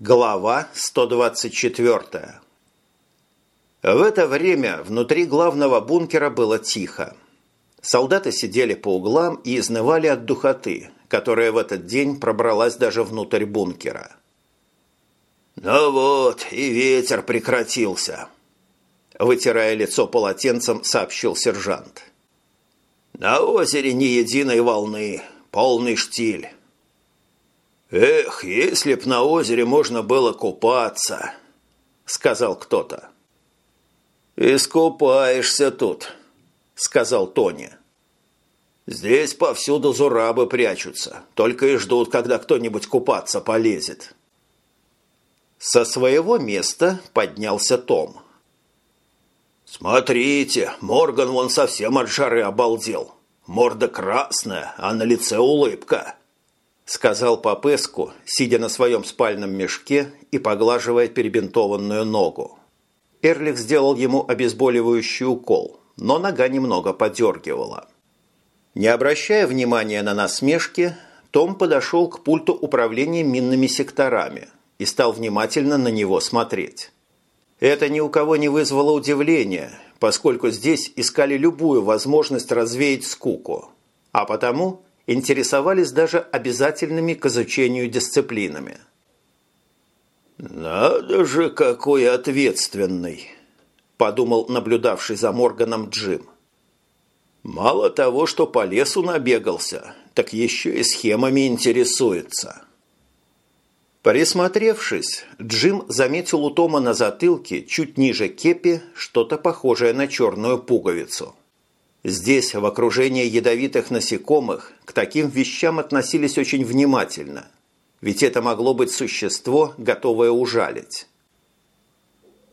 Глава 124 В это время внутри главного бункера было тихо. Солдаты сидели по углам и изнывали от духоты, которая в этот день пробралась даже внутрь бункера. «Ну вот, и ветер прекратился», – вытирая лицо полотенцем, сообщил сержант. «На озере ни единой волны, полный штиль». «Эх, если б на озере можно было купаться!» — сказал кто-то. «Искупаешься тут», — сказал Тони. «Здесь повсюду зурабы прячутся, только и ждут, когда кто-нибудь купаться полезет». Со своего места поднялся Том. «Смотрите, Морган вон совсем от жары обалдел. Морда красная, а на лице улыбка» сказал Попеску, сидя на своем спальном мешке и поглаживая перебинтованную ногу. Эрлих сделал ему обезболивающий укол, но нога немного подергивала. Не обращая внимания на насмешки, том подошел к пульту управления минными секторами и стал внимательно на него смотреть. Это ни у кого не вызвало удивления, поскольку здесь искали любую возможность развеять скуку, а потому – интересовались даже обязательными к изучению дисциплинами. «Надо же, какой ответственный!» – подумал наблюдавший за Морганом Джим. «Мало того, что по лесу набегался, так еще и схемами интересуется». Присмотревшись, Джим заметил у Тома на затылке, чуть ниже кепи, что-то похожее на черную пуговицу. Здесь, в окружении ядовитых насекомых, к таким вещам относились очень внимательно, ведь это могло быть существо, готовое ужалить.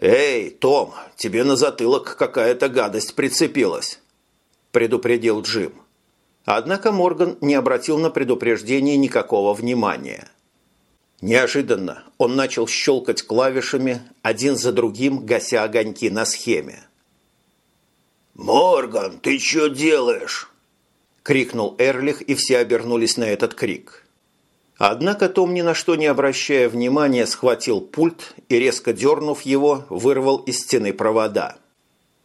«Эй, Том, тебе на затылок какая-то гадость прицепилась», – предупредил Джим. Однако Морган не обратил на предупреждение никакого внимания. Неожиданно он начал щелкать клавишами, один за другим гася огоньки на схеме. «Морган, ты что делаешь?» – крикнул Эрлих, и все обернулись на этот крик. Однако Том, ни на что не обращая внимания, схватил пульт и, резко дернув его, вырвал из стены провода.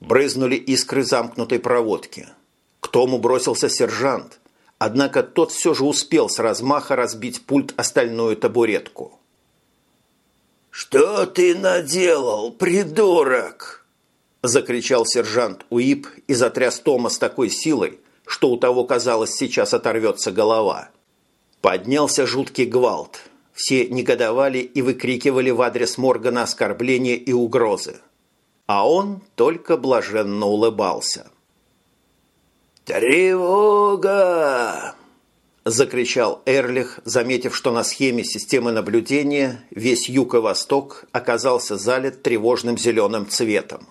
Брызнули искры замкнутой проводки. К Тому бросился сержант, однако тот все же успел с размаха разбить пульт остальную табуретку. «Что ты наделал, придурок?» – закричал сержант Уип и затряс Тома с такой силой, что у того, казалось, сейчас оторвется голова. Поднялся жуткий гвалт. Все негодовали и выкрикивали в адрес Моргана оскорбления и угрозы. А он только блаженно улыбался. «Тревога!» – закричал Эрлих, заметив, что на схеме системы наблюдения весь юг и восток оказался залит тревожным зеленым цветом.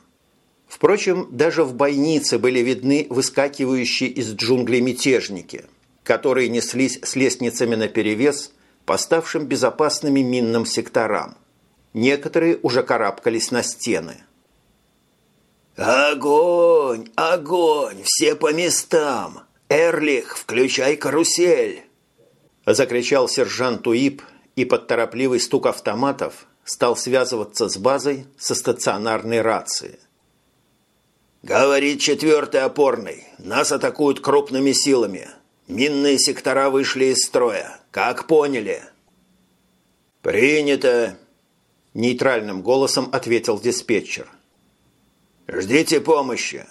Впрочем, даже в бойнице были видны выскакивающие из джунглей мятежники, которые неслись с лестницами наперевес по ставшим безопасными минным секторам. Некоторые уже карабкались на стены. «Огонь! Огонь! Все по местам! Эрлих, включай карусель!» Закричал сержант Уип, и под торопливый стук автоматов стал связываться с базой со стационарной рацией. «Говорит четвертый опорный. Нас атакуют крупными силами. Минные сектора вышли из строя. Как поняли?» «Принято!» – нейтральным голосом ответил диспетчер. «Ждите помощи!»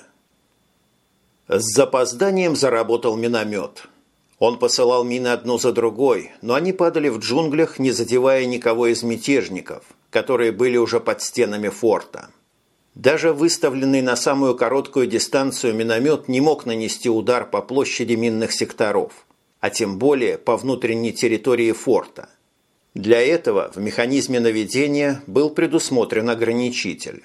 С запозданием заработал миномет. Он посылал мины одну за другой, но они падали в джунглях, не задевая никого из мятежников, которые были уже под стенами форта. Даже выставленный на самую короткую дистанцию миномет не мог нанести удар по площади минных секторов, а тем более по внутренней территории форта. Для этого в механизме наведения был предусмотрен ограничитель.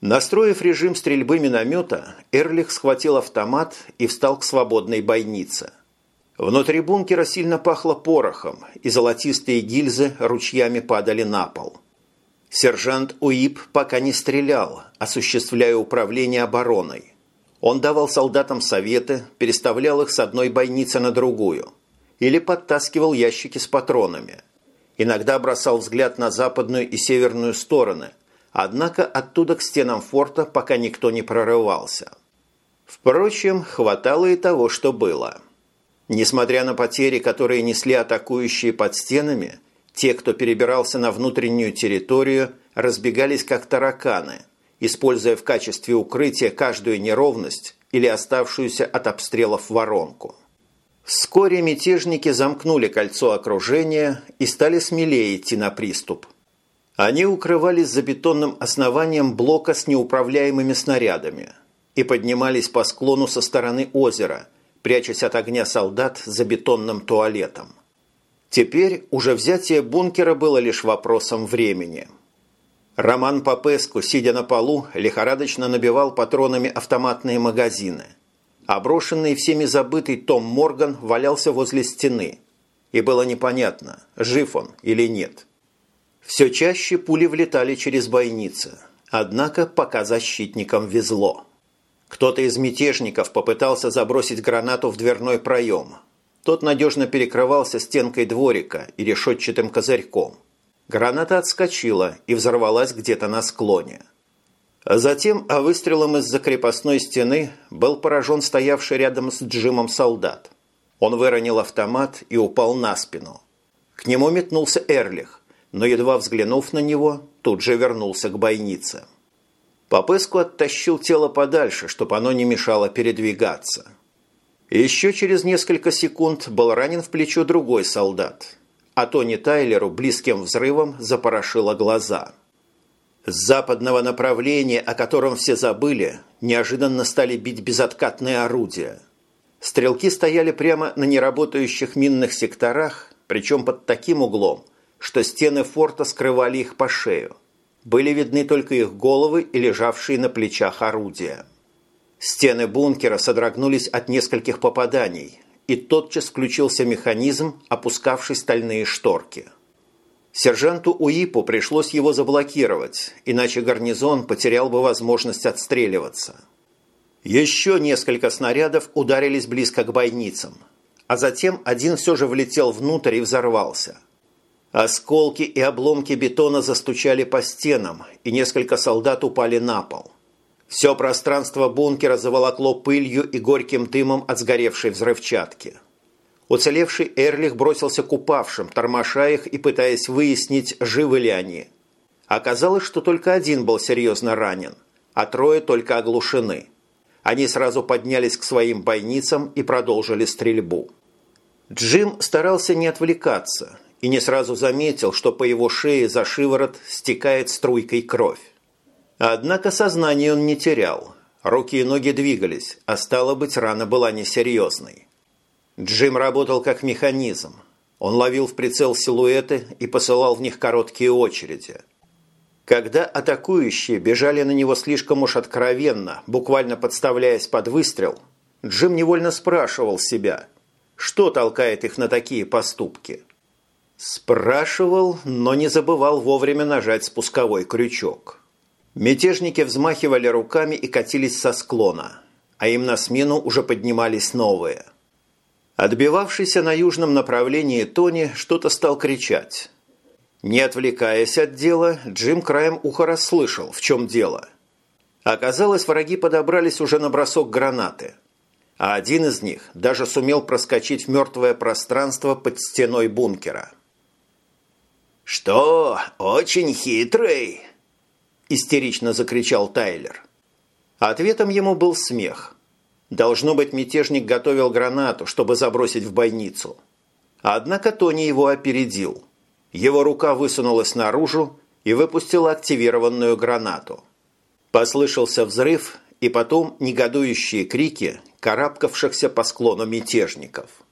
Настроив режим стрельбы миномета, Эрлих схватил автомат и встал к свободной бойнице. Внутри бункера сильно пахло порохом, и золотистые гильзы ручьями падали на пол – Сержант УИП пока не стрелял, осуществляя управление обороной. Он давал солдатам советы, переставлял их с одной бойницы на другую или подтаскивал ящики с патронами. Иногда бросал взгляд на западную и северную стороны, однако оттуда к стенам форта пока никто не прорывался. Впрочем, хватало и того, что было. Несмотря на потери, которые несли атакующие под стенами, те, кто перебирался на внутреннюю территорию, разбегались как тараканы, используя в качестве укрытия каждую неровность или оставшуюся от обстрелов воронку. Вскоре мятежники замкнули кольцо окружения и стали смелее идти на приступ. Они укрывались за бетонным основанием блока с неуправляемыми снарядами и поднимались по склону со стороны озера, прячась от огня солдат за бетонным туалетом. Теперь уже взятие бункера было лишь вопросом времени. Роман Попеску, сидя на полу, лихорадочно набивал патронами автоматные магазины. Оброшенный всеми забытый Том Морган валялся возле стены. И было непонятно, жив он или нет. Все чаще пули влетали через бойницы. Однако пока защитникам везло. Кто-то из мятежников попытался забросить гранату в дверной проем – тот надежно перекрывался стенкой дворика и решетчатым козырьком. Граната отскочила и взорвалась где-то на склоне. А затем, а выстрелом из-за крепостной стены, был поражен стоявший рядом с Джимом солдат. Он выронил автомат и упал на спину. К нему метнулся Эрлих, но, едва взглянув на него, тут же вернулся к бойнице. Попыску оттащил тело подальше, чтобы оно не мешало передвигаться. Еще через несколько секунд был ранен в плечо другой солдат, а Тони Тайлеру близким взрывом запорошило глаза. С западного направления, о котором все забыли, неожиданно стали бить безоткатные орудия. Стрелки стояли прямо на неработающих минных секторах, причем под таким углом, что стены форта скрывали их по шею. Были видны только их головы и лежавшие на плечах орудия. Стены бункера содрогнулись от нескольких попаданий, и тотчас включился механизм, опускавший стальные шторки. Сержанту Уипу пришлось его заблокировать, иначе гарнизон потерял бы возможность отстреливаться. Еще несколько снарядов ударились близко к бойницам, а затем один все же влетел внутрь и взорвался. Осколки и обломки бетона застучали по стенам, и несколько солдат упали на пол – все пространство бункера заволокло пылью и горьким дымом от сгоревшей взрывчатки. Уцелевший Эрлих бросился к упавшим, тормоша их и пытаясь выяснить, живы ли они. Оказалось, что только один был серьезно ранен, а трое только оглушены. Они сразу поднялись к своим бойницам и продолжили стрельбу. Джим старался не отвлекаться и не сразу заметил, что по его шее за шиворот стекает струйкой кровь. Однако сознание он не терял. Руки и ноги двигались, а стало быть, рана была несерьезной. Джим работал как механизм. Он ловил в прицел силуэты и посылал в них короткие очереди. Когда атакующие бежали на него слишком уж откровенно, буквально подставляясь под выстрел, Джим невольно спрашивал себя, что толкает их на такие поступки. Спрашивал, но не забывал вовремя нажать спусковой крючок. Мятежники взмахивали руками и катились со склона, а им на смену уже поднимались новые. Отбивавшийся на южном направлении Тони что-то стал кричать. Не отвлекаясь от дела, Джим краем уха расслышал, в чем дело. Оказалось, враги подобрались уже на бросок гранаты, а один из них даже сумел проскочить в мертвое пространство под стеной бункера. «Что, очень хитрый?» – истерично закричал Тайлер. Ответом ему был смех. Должно быть, мятежник готовил гранату, чтобы забросить в бойницу. Однако Тони его опередил. Его рука высунулась наружу и выпустила активированную гранату. Послышался взрыв и потом негодующие крики карабкавшихся по склону мятежников –